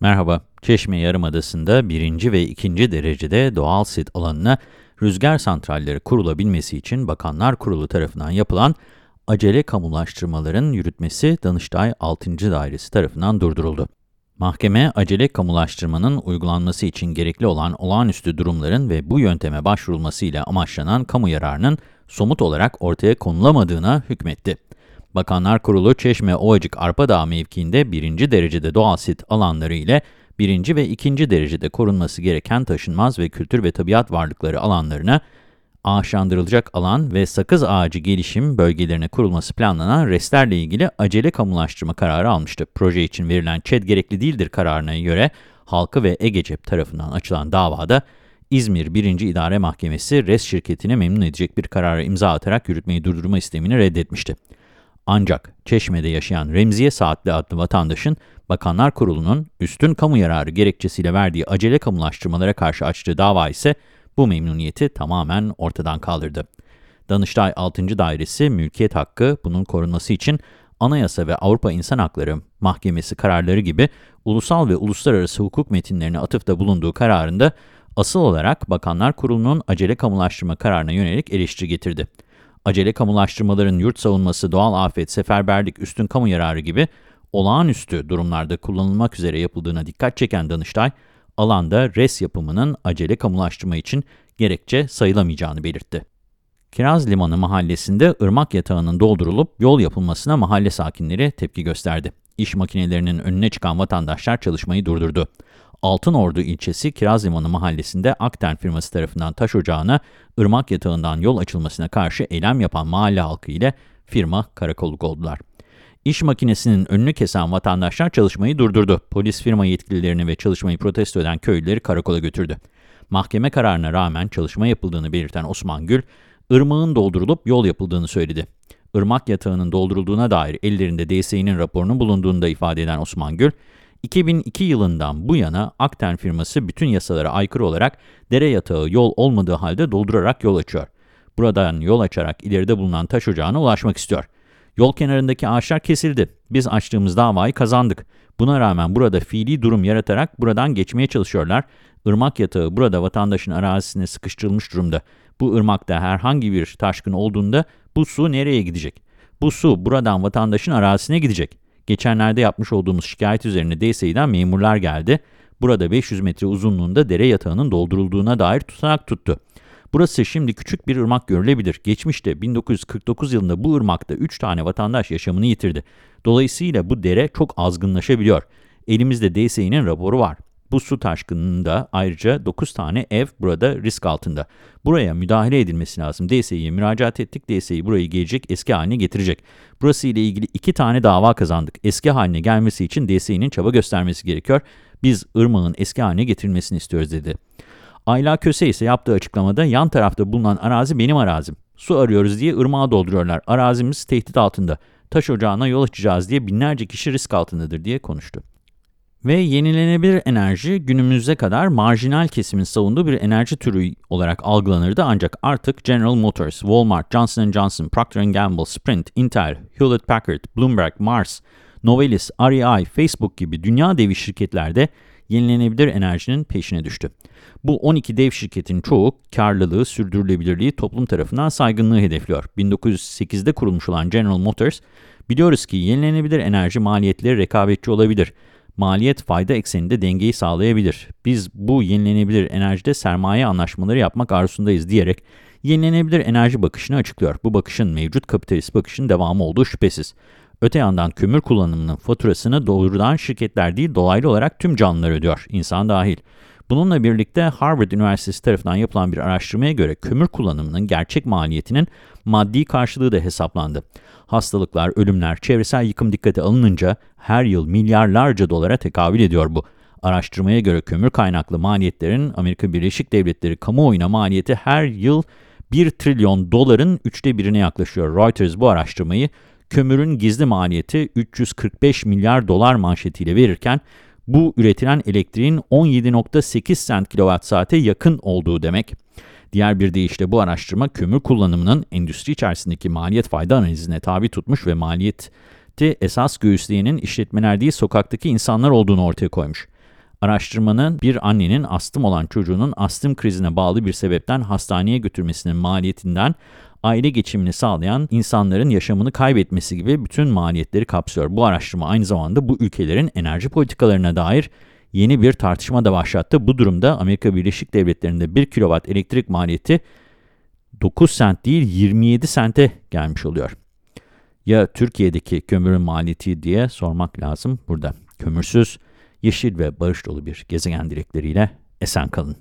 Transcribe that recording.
Merhaba, Çeşme Yarımadası'nda birinci ve ikinci derecede doğal sit alanına rüzgar santralleri kurulabilmesi için Bakanlar Kurulu tarafından yapılan acele kamulaştırmaların yürütmesi Danıştay 6. Dairesi tarafından durduruldu. Mahkeme, acele kamulaştırmanın uygulanması için gerekli olan olağanüstü durumların ve bu yönteme başvurulmasıyla amaçlanan kamu yararının somut olarak ortaya konulamadığına hükmetti. Bakanlar Kurulu Çeşme Ovacık Arpadağ mevkiinde birinci derecede doğal sit alanları ile birinci ve ikinci derecede korunması gereken taşınmaz ve kültür ve tabiat varlıkları alanlarına ağaçlandırılacak alan ve sakız ağacı gelişim bölgelerine kurulması planlanan restlerle ilgili acele kamulaştırma kararı almıştı. Proje için verilen ÇED gerekli değildir kararına göre Halkı ve EGECEP tarafından açılan davada İzmir 1. İdare Mahkemesi RES şirketine memnun edecek bir karara imza atarak yürütmeyi durdurma istemini reddetmişti. Ancak Çeşme'de yaşayan Remziye Saatli adlı vatandaşın Bakanlar Kurulu'nun üstün kamu yararı gerekçesiyle verdiği acele kamulaştırmalara karşı açtığı dava ise bu memnuniyeti tamamen ortadan kaldırdı. Danıştay 6. Dairesi mülkiyet hakkı bunun korunması için Anayasa ve Avrupa İnsan Hakları Mahkemesi kararları gibi ulusal ve uluslararası hukuk metinlerine atıfta bulunduğu kararında asıl olarak Bakanlar Kurulu'nun acele kamulaştırma kararına yönelik eleştiri getirdi. Acele kamulaştırmaların yurt savunması, doğal afet, seferberlik, üstün kamu yararı gibi olağanüstü durumlarda kullanılmak üzere yapıldığına dikkat çeken Danıştay, alanda res yapımının acele kamulaştırma için gerekçe sayılamayacağını belirtti. Kiraz Limanı mahallesinde ırmak yatağının doldurulup yol yapılmasına mahalle sakinleri tepki gösterdi. İş makinelerinin önüne çıkan vatandaşlar çalışmayı durdurdu. Altınordu ilçesi Kirazlimanı mahallesinde Akten firması tarafından taş ocağına ırmak yatağından yol açılmasına karşı eylem yapan mahalle halkı ile firma karakolluk oldular. İş makinesinin önünü kesen vatandaşlar çalışmayı durdurdu. Polis firma yetkililerini ve çalışmayı protesto eden köylüleri karakola götürdü. Mahkeme kararına rağmen çalışma yapıldığını belirten Osman Gül, ırmağın doldurulup yol yapıldığını söyledi. Irmak yatağının doldurulduğuna dair ellerinde DSİ'nin raporunun bulunduğunu da ifade eden Osman Gül, 2002 yılından bu yana Akten firması bütün yasalara aykırı olarak dere yatağı yol olmadığı halde doldurarak yol açıyor. Buradan yol açarak ileride bulunan taş ocağına ulaşmak istiyor. Yol kenarındaki ağaçlar kesildi. Biz açtığımız davayı kazandık. Buna rağmen burada fiili durum yaratarak buradan geçmeye çalışıyorlar. Irmak yatağı burada vatandaşın arazisine sıkıştırılmış durumda. Bu ırmakta herhangi bir taşkın olduğunda bu su nereye gidecek? Bu su buradan vatandaşın arazisine gidecek. Geçenlerde yapmış olduğumuz şikayet üzerine DSİ'den memurlar geldi. Burada 500 metre uzunluğunda dere yatağının doldurulduğuna dair tutanak tuttu. Burası şimdi küçük bir ırmak görülebilir. Geçmişte 1949 yılında bu ırmakta 3 tane vatandaş yaşamını yitirdi. Dolayısıyla bu dere çok azgınlaşabiliyor. Elimizde DSİ'nin raporu var. Bu su taşkınında ayrıca 9 tane ev burada risk altında. Buraya müdahale edilmesi lazım. DSİ'ye müracaat ettik. DSİ burayı gelecek, eski haline getirecek. Burası ile ilgili 2 tane dava kazandık. Eski haline gelmesi için DSİ'nin çaba göstermesi gerekiyor. Biz ırmağın eski haline getirilmesini istiyoruz dedi. Ayla Köse ise yaptığı açıklamada yan tarafta bulunan arazi benim arazim. Su arıyoruz diye ırmağa dolduruyorlar. Arazimiz tehdit altında. Taş ocağına yol açacağız diye binlerce kişi risk altındadır diye konuştu. Ve yenilenebilir enerji günümüze kadar marjinal kesimin savunduğu bir enerji türü olarak algılanırdı ancak artık General Motors, Walmart, Johnson Johnson, Procter Gamble, Sprint, Intel, Hewlett Packard, Bloomberg, Mars, Novelis, REI, Facebook gibi dünya devi şirketlerde yenilenebilir enerjinin peşine düştü. Bu 12 dev şirketin çoğu karlılığı, sürdürülebilirliği toplum tarafından saygınlığı hedefliyor. 1908'de kurulmuş olan General Motors, biliyoruz ki yenilenebilir enerji maliyetleri rekabetçi olabilir maliyet fayda ekseninde dengeyi sağlayabilir. Biz bu yenilenebilir enerjide sermaye anlaşmaları yapmak arzusundayız diyerek yenilenebilir enerji bakışını açıklıyor. Bu bakışın mevcut kapitalist bakışın devamı olduğu şüphesiz. Öte yandan kömür kullanımının faturasını doğrudan şirketler değil dolaylı olarak tüm canlılar ödüyor, insan dahil. Bununla birlikte Harvard Üniversitesi tarafından yapılan bir araştırmaya göre kömür kullanımının gerçek maliyetinin maddi karşılığı da hesaplandı. Hastalıklar, ölümler, çevresel yıkım dikkate alınınca her yıl milyarlarca dolara tekabül ediyor bu. Araştırmaya göre kömür kaynaklı maliyetlerin Amerika Birleşik Devletleri kamuoyuna maliyeti her yıl 1 trilyon doların üçte birine yaklaşıyor. Reuters bu araştırmayı kömürün gizli maliyeti 345 milyar dolar manşetiyle verirken bu üretilen elektriğin 17.8 sent kilowatt saate yakın olduğu demek. Diğer bir deyişle bu araştırma kömür kullanımının endüstri içerisindeki maliyet fayda analizine tabi tutmuş ve maliyeti esas göğüsleyenin işletmeler değil sokaktaki insanlar olduğunu ortaya koymuş. Araştırmanın bir annenin astım olan çocuğunun astım krizine bağlı bir sebepten hastaneye götürmesinin maliyetinden aile geçimini sağlayan insanların yaşamını kaybetmesi gibi bütün maliyetleri kapsıyor. Bu araştırma aynı zamanda bu ülkelerin enerji politikalarına dair yeni bir tartışma da başlattı. Bu durumda Amerika Birleşik Devletleri'nde 1 kilowatt elektrik maliyeti 9 sent değil 27 sente gelmiş oluyor. Ya Türkiye'deki kömürün maliyeti diye sormak lazım burada. Kömürsüz, yeşil ve barış dolu bir gezegen dilekleriyle esen kalın.